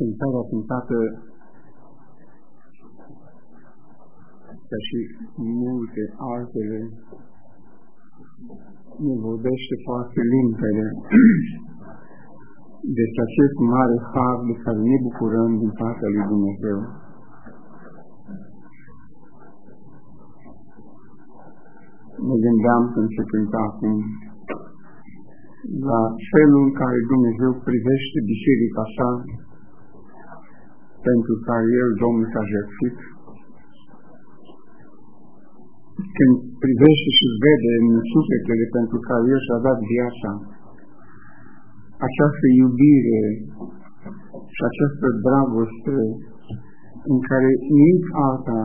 cântarea cântată ca și multe altele ne vorbește foarte limpede despre acest mare har de care ne bucurăm din partea lui Dumnezeu. Ne gândeam când se cânta acum la felul în care Dumnezeu privește biserica sa pentru care El, Domnul, s-a jertfit. Când privește și vede în sufletele pentru care El și-a dat viața, această iubire și această dragoste în care nimic alta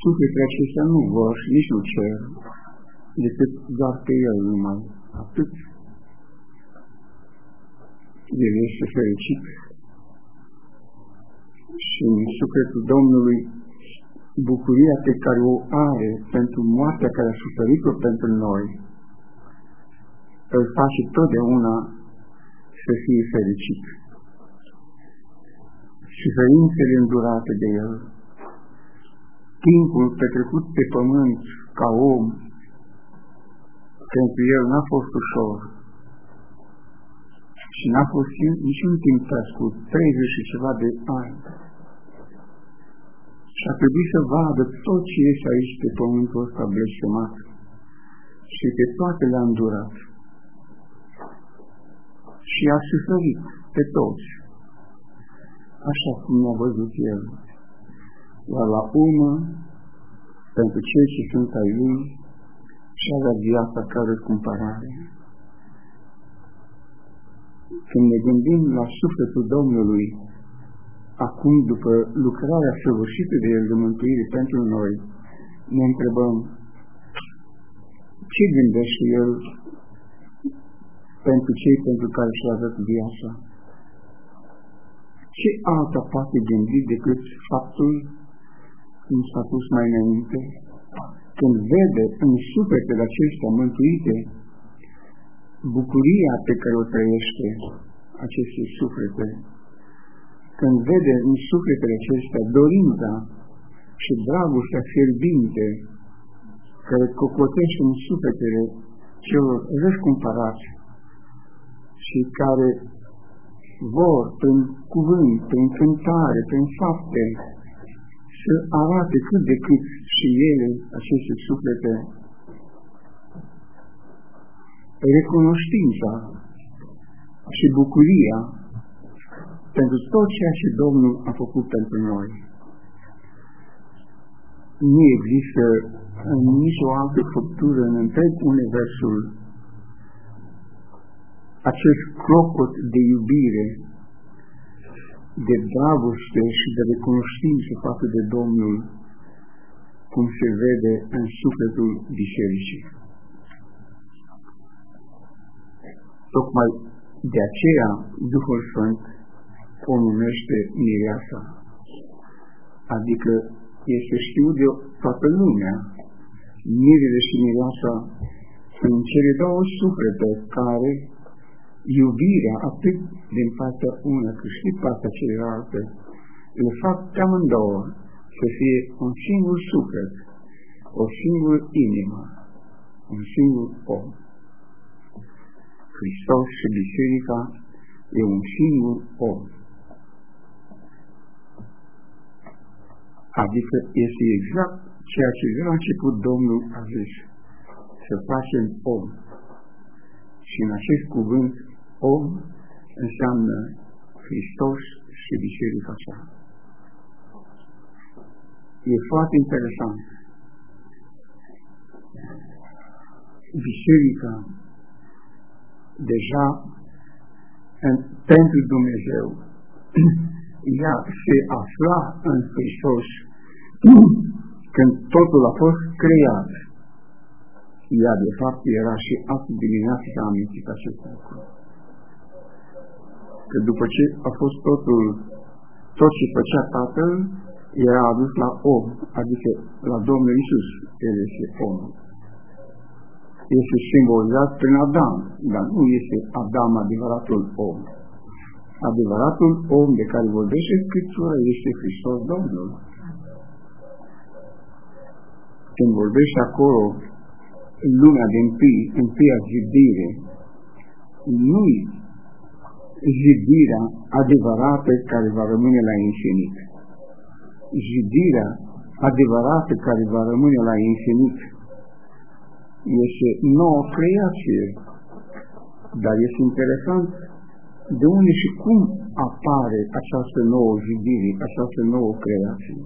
sufletele acestea nu vor și nici nu cer, decât doar pe El numai. Atât. El este fericit și în sufletul Domnului bucuria pe care o are pentru moartea care a suferit-o pentru noi, îl face totdeauna să fie fericit. Suferințele îndurate de el, timpul petrecut pe pământ ca om, pentru el n-a fost ușor și n-a fost niciun timp cu 30 și ceva de ani. Și a trebuit să vadă tot ce este aici pe pământul ăsta blestemat și pe toate le-a îndurat. Și a suferit pe toți, așa cum a văzut el. Iar la urmă, pentru cei ce sunt ai lui, și avea viața care cumpărare. Când ne gândim la sufletul Domnului, acum după lucrarea săvârșită de El de mântuire pentru noi, ne întrebăm ce gândește El pentru cei pentru care și-a dat viața? Ce alta poate gândi decât faptul, cum s-a pus mai înainte, când vede în sufletele acestea mântuite bucuria pe care o trăiește aceste suflete, când vede în sufletele acestea dorința și dragostea fierbinte care cocotește în sufletele celor răscumpărați și care vor prin cuvânt, prin cântare, prin fapte, să arate cât de cât și ele, aceste suflete, recunoștința și bucuria pentru tot ceea ce Domnul a făcut pentru noi. Nu există în nicio altă făptură în întreg universul acest clocot de iubire, de dragoste și de recunoștință față de Domnul, cum se vede în sufletul bisericii. Tocmai de aceea Duhul Sfânt o numește mireasa, adică este știut de toată lumea. Mirele și mireasa sunt cele două suflete care iubirea atât din partea una cât și partea cealaltă le fac pe amândouă să fie un singur suflet, o singură inimă, un singur om. Hristos și Biserica e un singur om. Adică este exact ceea ce de la început Domnul a zis, să facem om. Și în acest cuvânt, om înseamnă Hristos și Biserica sa. E foarte interesant. Biserica deja în, pentru Dumnezeu ea se afla în Hristos când totul a fost creat. Ea de fapt era și azi dimineață s-a amintit acest lucru. Că după ce a fost totul, tot ce făcea Tatăl, era adus la om, adică la Domnul Isus, El este om. Este simbolizat prin Adam, dar nu este Adam adevăratul om. Adevăratul om de care vorbește Scriptura este Hristos Domnul. Când vorbește acolo lumea din întâi, întâia zidire, nu-i zidirea adevărată care va rămâne la infinit. Zidirea adevărată care va rămâne la infinit este nouă creație. Dar este interesant de unde și cum apare această nouă zidire, această nouă creație.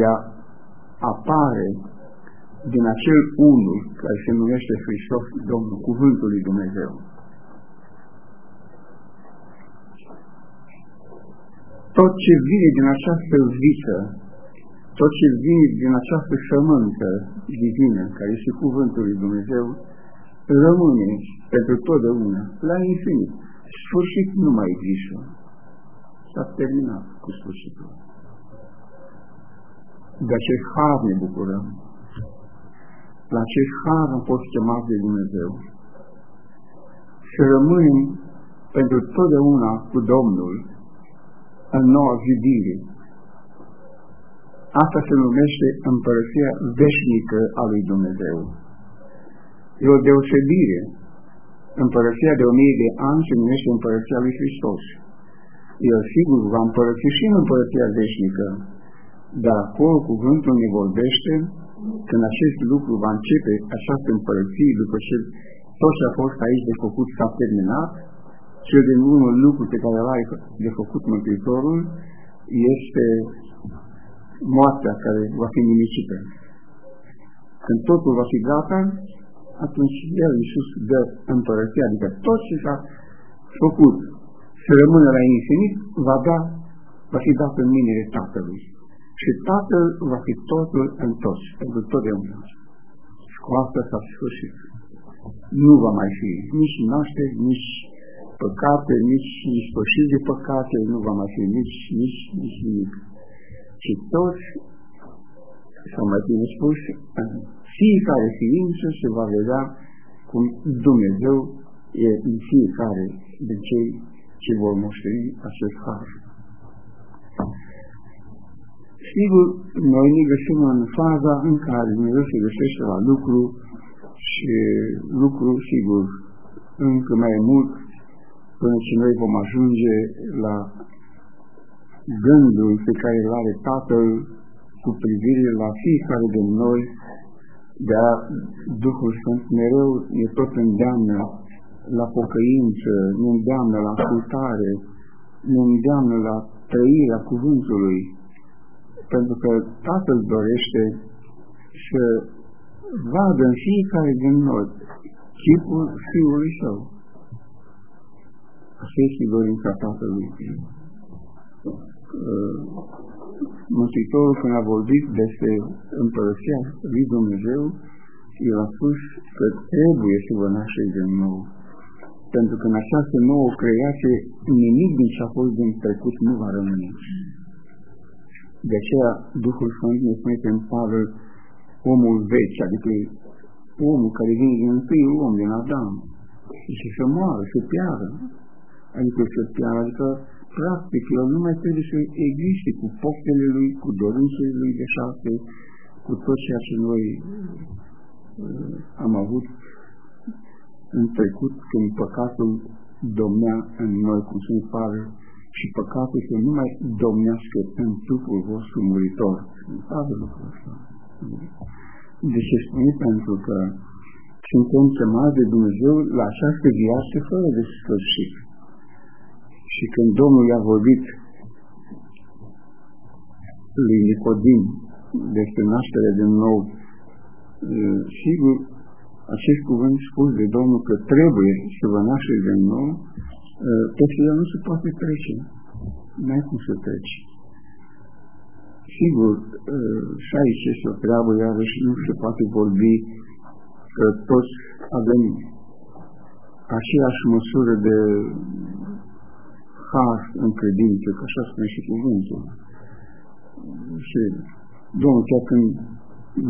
Ea apare din acel unul care se numește Hristos Domnul, Cuvântul lui Dumnezeu. Tot ce vine din această viță, tot ce vine din această sămânță divină, care este Cuvântul lui Dumnezeu, rămâne pentru totdeauna, la infinit. Sfârșit nu mai există. S-a terminat cu sfârșitul. De acest har ne bucurăm. La acest har am fost chemat de Dumnezeu. Să rămânem pentru totdeauna cu Domnul în noua zidire. Asta se numește împărăția veșnică a lui Dumnezeu. E o deosebire. Împărăția de o mie de ani se numește împărăția lui Hristos. El sigur va împărăți și în împărăția veșnică, dar acolo cuvântul ne vorbește când acest lucru va începe această împărăție după ce tot ce a fost aici de făcut s-a terminat, cel din unul lucru pe care l-a de făcut Mântuitorul este moartea care va fi nimicită. Când totul va fi gata, atunci El, Iisus, dă împărăția, adică tot ce s-a făcut să rămână la infinit, va da, va fi dat în mâinile Tatălui. Și Tatăl va fi totul în toți, pentru totdeauna. Și cu asta s-a sfârșit. Nu va mai fi nici naștere, nici păcate, nici sfârșit de păcate, nu va mai fi nici, nici, nici nimic. Și toți, sau mai bine spus, fiecare ființă se va vedea cum Dumnezeu e în fiecare de cei ce vor moșteni acest har. Sigur, noi ne găsim în faza în care Dumnezeu se găsește la lucru și lucru, sigur, încă mai mult până ce noi vom ajunge la gândul pe care îl are Tatăl cu privire la fiecare din noi, dar Duhul Sfânt mereu ne tot îndeamnă la pocăință, ne îndeamnă la ascultare, ne îndeamnă la trăirea cuvântului, pentru că Tatăl dorește să vadă în fiecare din noi chipul Fiului Său. Așa este dorința Tatălui. Mântuitorul când a vorbit despre împărăția lui Dumnezeu, el a spus că trebuie să vă nașteți din nou. Pentru că în această nouă creație nimic din ce a fost din trecut nu va rămâne. De aceea Duhul Sfânt ne spune în Pavel omul vechi, adică omul care vine din întâi om, din Adam, și să moară, să piară. Adică să piară, adică practic, el nu mai trebuie să existe cu poftele lui, cu dorințele lui de șase, cu tot ceea ce noi uh, am avut în trecut când păcatul domnea în noi, cum se pare, și păcatul să nu mai domnească în trupul vostru muritor. Pare lucrul ăsta. De ce spune? Pentru că suntem chemați de Dumnezeu la această viață fără de sfârșit. Și când Domnul i-a vorbit lui Nicodim despre nașterea din nou, sigur, acest cuvânt spus de Domnul că trebuie să vă nașteți din nou, peste el nu se poate trece. Nu ai cum să treci. Sigur, și aici este o treabă, iarăși nu se poate vorbi că toți avem aceeași măsură de har în credință, că așa spune și cuvântul. Și Domnul chiar când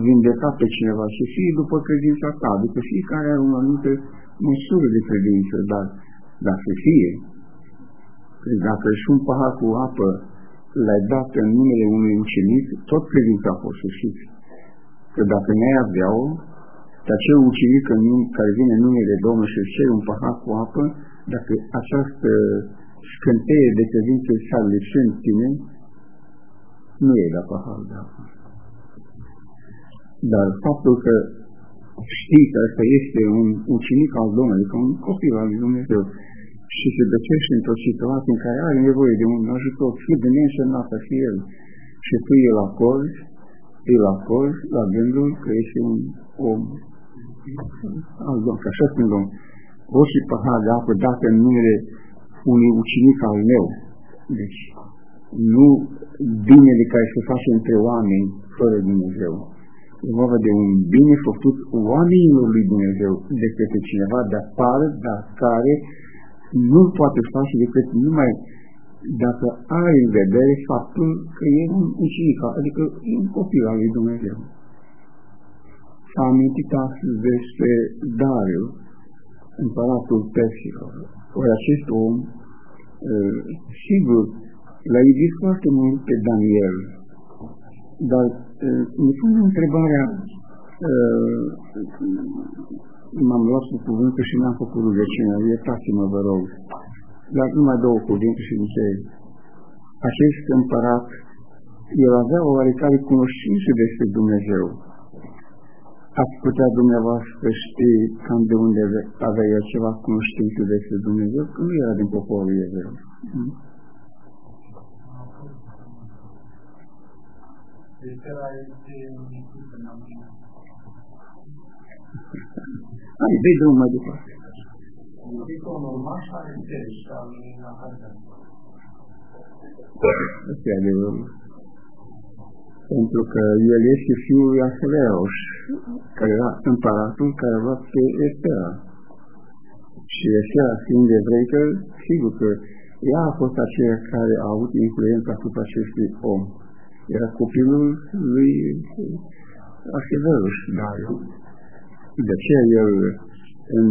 vindeca pe cineva și fie după credința ta, după fiecare are o anumită măsură de credință, dar dar să fie. Dacă și un pahar cu apă l-ai dat în numele unui ucenic, tot credința a fost sușit. Că dacă ne aveau, dar acel ucenic care vine în numele Domnului și cere un pahar cu apă, dacă această scânteie de credință s-ar lipsi în tine, nu e la pahar de apă. Dar faptul că știi că ăsta este un ucenic al Domnului, că un copil al lui Dumnezeu, și se găsește într-o situație în care are nevoie de un ajutor, cât de neînsemnată fi el, și tu îl acorzi, îl acorzi la gândul că este un om al Domnului, că așa spune Domnul, orice pahar de apă dată în numele unui ucenic al meu, deci nu binele care se face între oameni fără Dumnezeu. E vorba de un bine făcut oamenilor lui Dumnezeu de către cineva de afară, dar care nu poate face decât numai dacă are în vedere faptul că e un ucenic, adică e un copil al lui Dumnezeu. S-a amintit astăzi despre Dariu, împăratul Persilor. Ori acest om, sigur, l-a iubit foarte mult pe Daniel, dar ne pune întrebarea m-am luat cu cuvântul și n-am făcut rugăciunea, iertați-mă, vă rog. Dar numai două cuvinte și înțeleg. Acest împărat, el avea o oarecare cunoștință despre Dumnezeu. Ați putea dumneavoastră ști cam de unde avea el ceva cunoștință despre Dumnezeu, că nu era din poporul evreu. Hmm? Hai, dai drumul mai departe. Asta e adevărul. Pentru că el este fiul lui Aheleos, care era împăratul care a luat pe Estera. Și Estera, fiind evreică, sigur că ea a fost aceea care a avut influența asupra acestui om. Era copilul lui Aheleos, dar de aceea el în,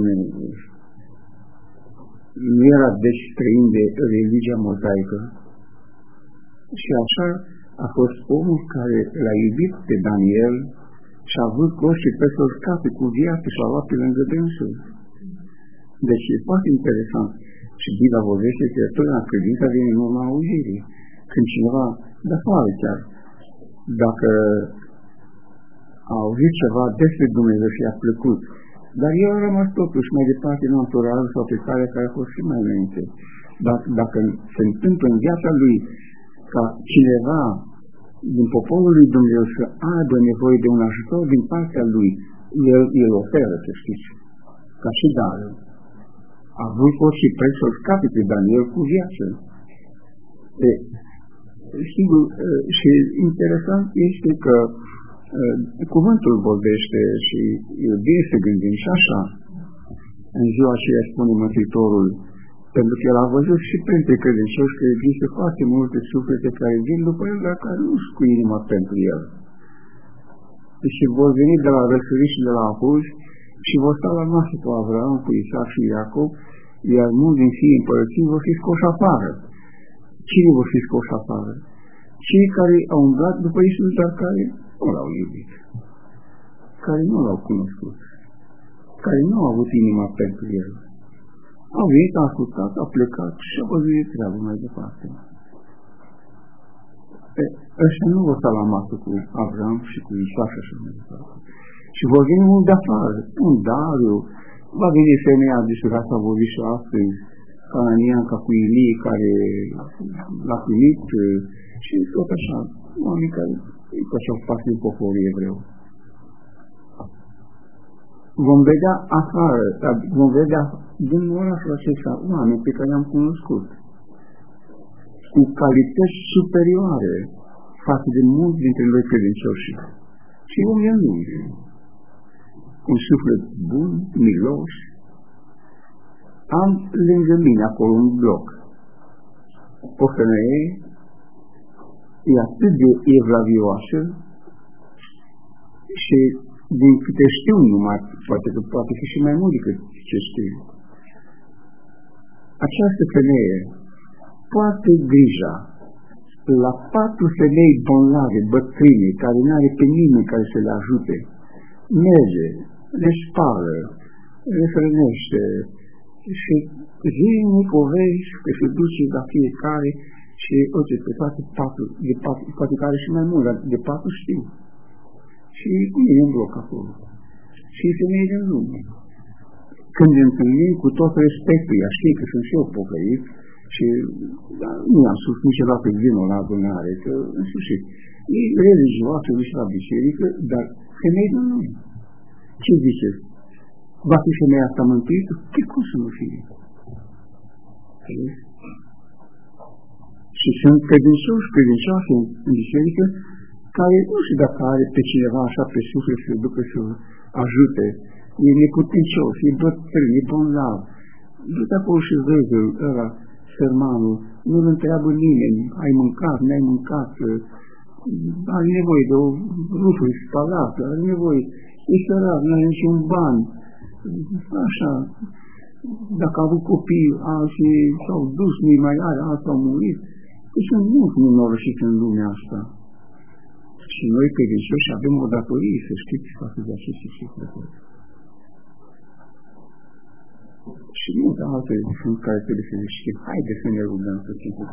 nu era deci străin de religia mozaică și așa a fost omul care l-a iubit pe Daniel și a avut coșii pe să scape cu viață și a luat pe lângă dânsul. Deci e foarte interesant. Și Biblia vorbește că totdeauna credința vine în urma auzirii. Când cineva, de afară chiar, dacă a auzit ceva despre Dumnezeu și a plăcut. Dar el a rămas totuși mai departe în anturajul sau pe care care a fost și mai înainte. Dacă, dacă se întâmplă în viața lui ca cineva din poporul lui Dumnezeu să aibă nevoie de un ajutor din partea lui, el îl oferă, să știți. Ca și Daniel. A vrut și preț să scape pe Daniel cu viață. E, sigur, și interesant este că cuvântul vorbește și e bine să gândim și așa. În ziua aceea spune Mântuitorul, pentru că el a văzut și printre credincioși că există foarte multe suflete care vin după el, dar care nu cu inima pentru el. Și vor veni de la răsărit și de la apus și vor sta la masă cu Avram, cu Isaac și Iacob, iar mulți din fii împărății vor fi scoși afară. Cine vor fi scoși afară? Cei care au umblat după Isus, dar care nu l-au iubit, care nu l-au cunoscut, care nu au avut inima pentru el. Au venit, a ascultat, a plecat și a văzut de treabă mai departe. E, ăștia nu vor sta la masă cu Avram și cu Isaac și așa mai departe. Și vor veni mult de afară, un Dariu, va veni femeia despre care s-a vorbit și astăzi, ca cu Ilie, care l-a primit și tot așa, oameni care că și-au spus din poporul evreu. Vom vedea afară, vom vedea din orașul acesta oameni pe care am cunoscut, cu calități superioare față de mulți dintre noi credincioși. Și vom iubi. Un suflet bun, milos. Am lângă mine acolo un bloc. O femeie e atât de evlavioasă și din câte știu numai, poate că poate fi și mai mult decât ce știu. această femeie poate grija la patru femei bolnave, bătrâne, care nu are pe nimeni care să le ajute, merge, le spală, le hrănește și zilnic o vezi că se duce la fiecare și uite, pe toate patru, de patru, poate care și mai mult, dar de patru știu. Și cum e în bloc acolo. Și femeie din lume. Când ne întâlnim cu tot respectul, ea știe că sunt și eu pocăit, și da, nu am spus niciodată vinul la adunare, că în sfârșit, e religioasă, duce la biserică, dar femei nu nu. Ce ziceți? Va fi femeia asta mântuită? Ce cum să nu fie? Și sunt credincioși, credincioase în, în biserică, care nu știu dacă are pe cineva așa pe suflet să ducă să ajute. E neputincios, e bătrân, e bolnav. Du-te acolo și vezi ăla, sărmanul, nu-l întreabă nimeni, ai mâncat, n-ai mâncat, are nevoie de o rufă spalată, are nevoie, e sărat, nu are niciun ban, așa, dacă a avut copii, alții s-au dus, nu mai are, alții au murit, deci sunt mulți nenorociți în lumea asta. Și noi, credincioși, avem o datorie, să știți, față de aceste suflete. Și multe alte sunt care trebuie să le știm. Haideți să ne rugăm să fim cu